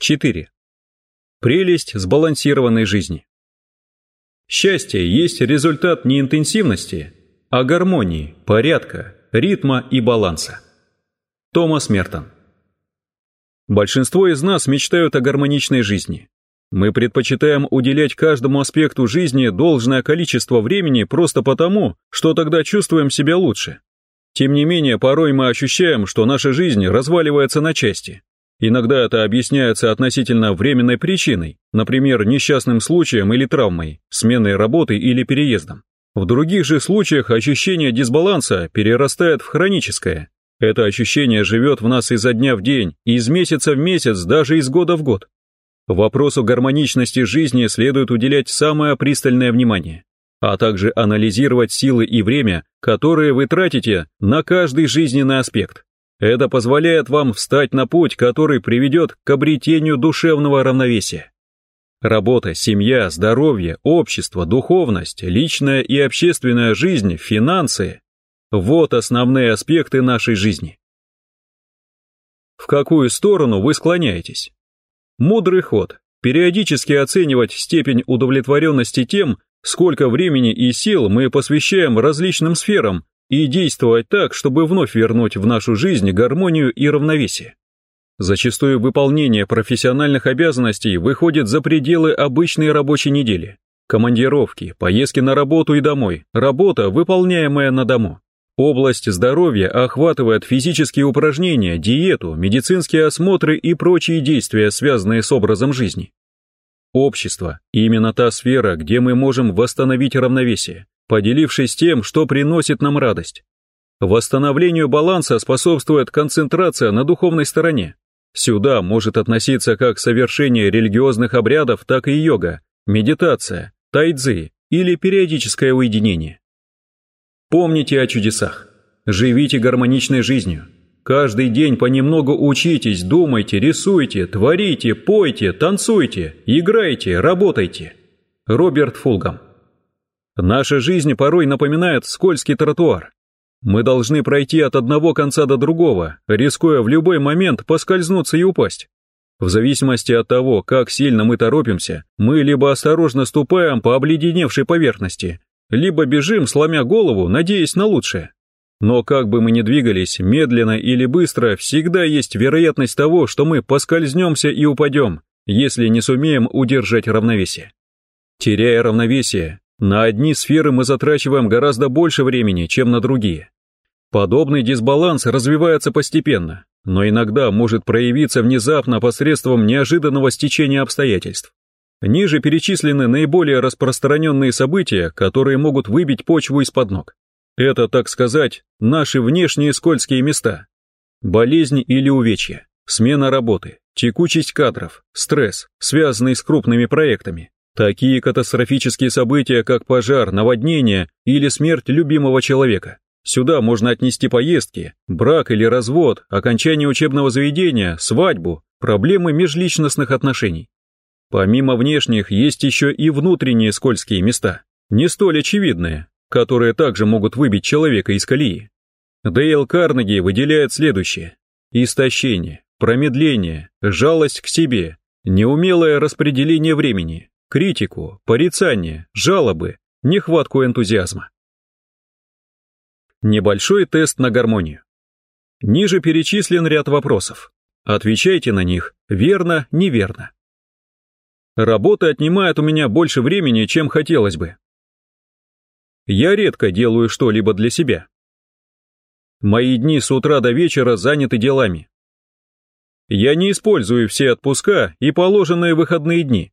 4. Прелесть сбалансированной жизни. Счастье есть результат не интенсивности, а гармонии, порядка, ритма и баланса. Томас Мертон. Большинство из нас мечтают о гармоничной жизни. Мы предпочитаем уделять каждому аспекту жизни должное количество времени просто потому, что тогда чувствуем себя лучше. Тем не менее, порой мы ощущаем, что наша жизнь разваливается на части, Иногда это объясняется относительно временной причиной, например, несчастным случаем или травмой, сменой работы или переездом. В других же случаях ощущение дисбаланса перерастает в хроническое. Это ощущение живет в нас изо дня в день, из месяца в месяц, даже из года в год. Вопросу гармоничности жизни следует уделять самое пристальное внимание, а также анализировать силы и время, которые вы тратите на каждый жизненный аспект. Это позволяет вам встать на путь, который приведет к обретению душевного равновесия. Работа, семья, здоровье, общество, духовность, личная и общественная жизнь, финансы – вот основные аспекты нашей жизни. В какую сторону вы склоняетесь? Мудрый ход – периодически оценивать степень удовлетворенности тем, сколько времени и сил мы посвящаем различным сферам и действовать так, чтобы вновь вернуть в нашу жизнь гармонию и равновесие. Зачастую выполнение профессиональных обязанностей выходит за пределы обычной рабочей недели. Командировки, поездки на работу и домой, работа, выполняемая на дому. Область здоровья охватывает физические упражнения, диету, медицинские осмотры и прочие действия, связанные с образом жизни. Общество – именно та сфера, где мы можем восстановить равновесие, поделившись тем, что приносит нам радость. Восстановлению баланса способствует концентрация на духовной стороне. Сюда может относиться как совершение религиозных обрядов, так и йога, медитация, тайцзи или периодическое уединение. Помните о чудесах. Живите гармоничной жизнью. Каждый день понемногу учитесь, думайте, рисуйте, творите, пойте, танцуйте, играйте, работайте. Роберт Фулгам Наша жизнь порой напоминает скользкий тротуар. Мы должны пройти от одного конца до другого, рискуя в любой момент поскользнуться и упасть. В зависимости от того, как сильно мы торопимся, мы либо осторожно ступаем по обледеневшей поверхности, либо бежим, сломя голову, надеясь на лучшее. Но как бы мы ни двигались, медленно или быстро, всегда есть вероятность того, что мы поскользнемся и упадем, если не сумеем удержать равновесие. Теряя равновесие, на одни сферы мы затрачиваем гораздо больше времени, чем на другие. Подобный дисбаланс развивается постепенно, но иногда может проявиться внезапно посредством неожиданного стечения обстоятельств. Ниже перечислены наиболее распространенные события, которые могут выбить почву из-под ног. Это, так сказать, наши внешние скользкие места. Болезнь или увечья, смена работы, текучесть кадров, стресс, связанный с крупными проектами, Такие катастрофические события, как пожар, наводнение или смерть любимого человека. Сюда можно отнести поездки, брак или развод, окончание учебного заведения, свадьбу, проблемы межличностных отношений. Помимо внешних, есть еще и внутренние скользкие места, не столь очевидные, которые также могут выбить человека из колеи. Дейл Карнеги выделяет следующее. Истощение, промедление, жалость к себе, неумелое распределение времени, критику, порицание, жалобы, нехватку энтузиазма. Небольшой тест на гармонию. Ниже перечислен ряд вопросов. Отвечайте на них верно, неверно. Работа отнимает у меня больше времени, чем хотелось бы. Я редко делаю что-либо для себя. Мои дни с утра до вечера заняты делами. Я не использую все отпуска и положенные выходные дни.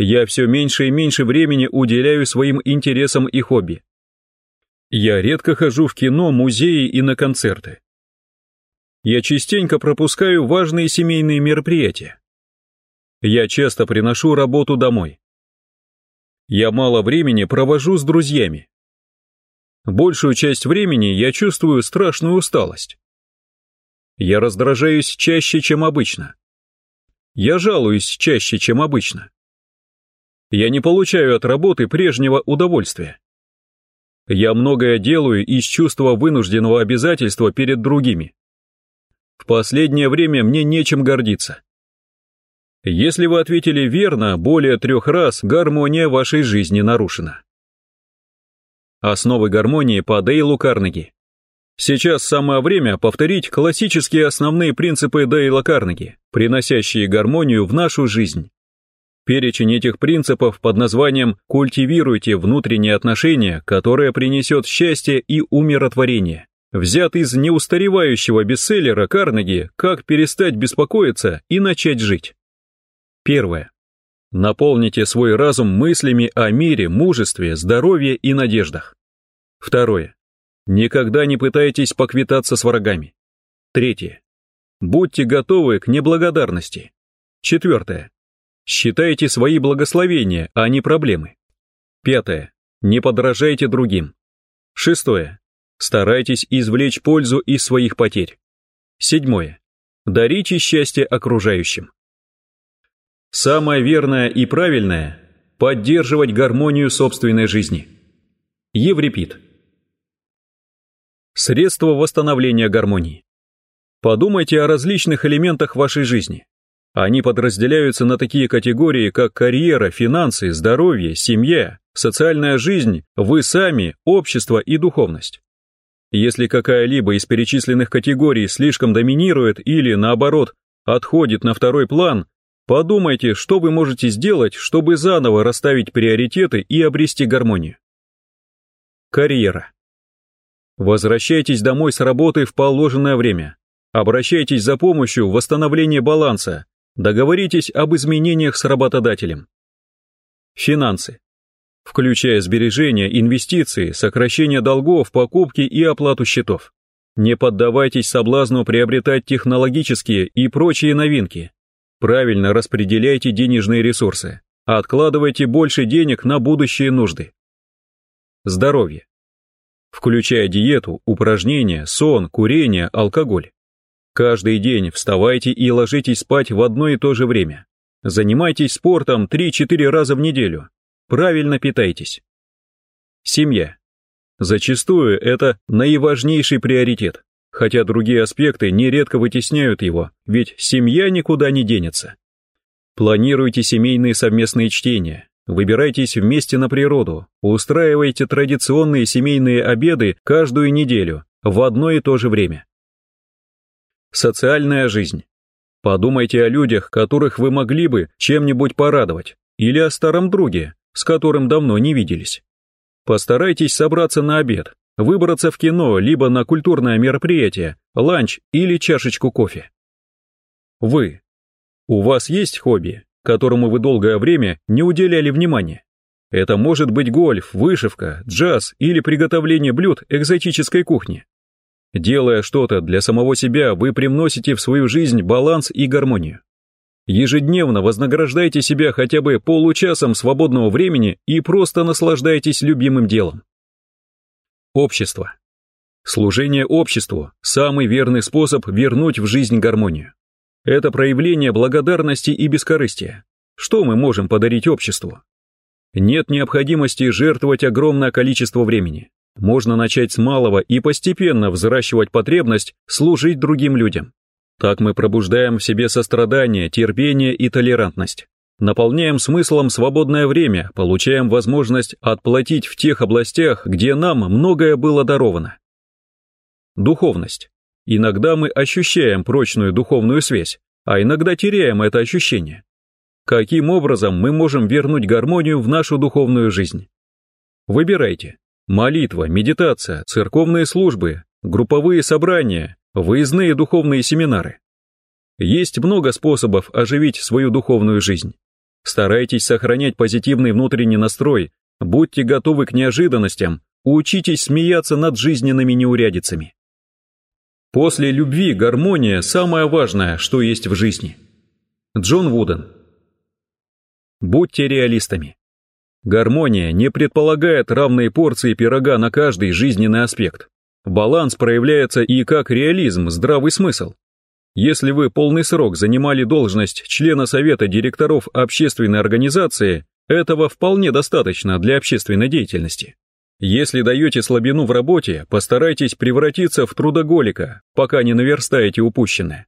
Я все меньше и меньше времени уделяю своим интересам и хобби. Я редко хожу в кино, музеи и на концерты. Я частенько пропускаю важные семейные мероприятия. Я часто приношу работу домой. Я мало времени провожу с друзьями. Большую часть времени я чувствую страшную усталость. Я раздражаюсь чаще, чем обычно. Я жалуюсь чаще, чем обычно. Я не получаю от работы прежнего удовольствия. Я многое делаю из чувства вынужденного обязательства перед другими. В последнее время мне нечем гордиться. Если вы ответили верно более трех раз, гармония вашей жизни нарушена. Основы гармонии по Дейлу Карнеги. Сейчас самое время повторить классические основные принципы Дейла Карнеги, приносящие гармонию в нашу жизнь. Перечень этих принципов под названием «Культивируйте внутренние отношения, которое принесет счастье и умиротворение» взят из неустаревающего бестселлера Карнеги «Как перестать беспокоиться и начать жить». Первое. Наполните свой разум мыслями о мире, мужестве, здоровье и надеждах. Второе. Никогда не пытайтесь поквитаться с врагами. Третье. Будьте готовы к неблагодарности. Четвертое. Считайте свои благословения, а не проблемы. Пятое. Не подражайте другим. Шестое. Старайтесь извлечь пользу из своих потерь. Седьмое. Дарите счастье окружающим. Самое верное и правильное – поддерживать гармонию собственной жизни. Еврипид. Средства восстановления гармонии. Подумайте о различных элементах вашей жизни. Они подразделяются на такие категории, как карьера, финансы, здоровье, семья, социальная жизнь, вы сами, общество и духовность. Если какая-либо из перечисленных категорий слишком доминирует или, наоборот, отходит на второй план, Подумайте, что вы можете сделать, чтобы заново расставить приоритеты и обрести гармонию. Карьера. Возвращайтесь домой с работы в положенное время. Обращайтесь за помощью в восстановлении баланса. Договоритесь об изменениях с работодателем. Финансы. Включая сбережения, инвестиции, сокращение долгов, покупки и оплату счетов. Не поддавайтесь соблазну приобретать технологические и прочие новинки. Правильно распределяйте денежные ресурсы, откладывайте больше денег на будущие нужды. Здоровье. Включая диету, упражнения, сон, курение, алкоголь. Каждый день вставайте и ложитесь спать в одно и то же время. Занимайтесь спортом 3-4 раза в неделю. Правильно питайтесь. Семья. Зачастую это наиважнейший приоритет хотя другие аспекты нередко вытесняют его, ведь семья никуда не денется. Планируйте семейные совместные чтения, выбирайтесь вместе на природу, устраивайте традиционные семейные обеды каждую неделю в одно и то же время. Социальная жизнь. Подумайте о людях, которых вы могли бы чем-нибудь порадовать, или о старом друге, с которым давно не виделись. Постарайтесь собраться на обед, выбраться в кино, либо на культурное мероприятие, ланч или чашечку кофе. Вы. У вас есть хобби, которому вы долгое время не уделяли внимания? Это может быть гольф, вышивка, джаз или приготовление блюд экзотической кухни. Делая что-то для самого себя, вы привносите в свою жизнь баланс и гармонию. Ежедневно вознаграждайте себя хотя бы получасом свободного времени и просто наслаждайтесь любимым делом. Общество. Служение обществу – самый верный способ вернуть в жизнь гармонию. Это проявление благодарности и бескорыстия. Что мы можем подарить обществу? Нет необходимости жертвовать огромное количество времени. Можно начать с малого и постепенно взращивать потребность служить другим людям. Так мы пробуждаем в себе сострадание, терпение и толерантность. Наполняем смыслом свободное время, получаем возможность отплатить в тех областях, где нам многое было даровано. Духовность. Иногда мы ощущаем прочную духовную связь, а иногда теряем это ощущение. Каким образом мы можем вернуть гармонию в нашу духовную жизнь? Выбирайте. Молитва, медитация, церковные службы, групповые собрания, выездные духовные семинары. Есть много способов оживить свою духовную жизнь. Старайтесь сохранять позитивный внутренний настрой, будьте готовы к неожиданностям, учитесь смеяться над жизненными неурядицами. После любви гармония – самое важное, что есть в жизни. Джон Вуден Будьте реалистами. Гармония не предполагает равные порции пирога на каждый жизненный аспект. Баланс проявляется и как реализм, здравый смысл. Если вы полный срок занимали должность члена совета директоров общественной организации, этого вполне достаточно для общественной деятельности. Если даете слабину в работе, постарайтесь превратиться в трудоголика, пока не наверстаете упущенное.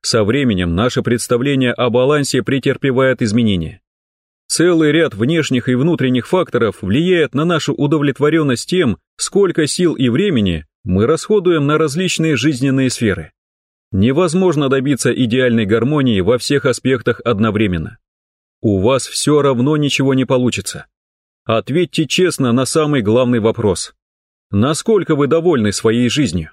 Со временем наше представление о балансе претерпевает изменения. Целый ряд внешних и внутренних факторов влияет на нашу удовлетворенность тем, сколько сил и времени мы расходуем на различные жизненные сферы. Невозможно добиться идеальной гармонии во всех аспектах одновременно. У вас все равно ничего не получится. Ответьте честно на самый главный вопрос. Насколько вы довольны своей жизнью?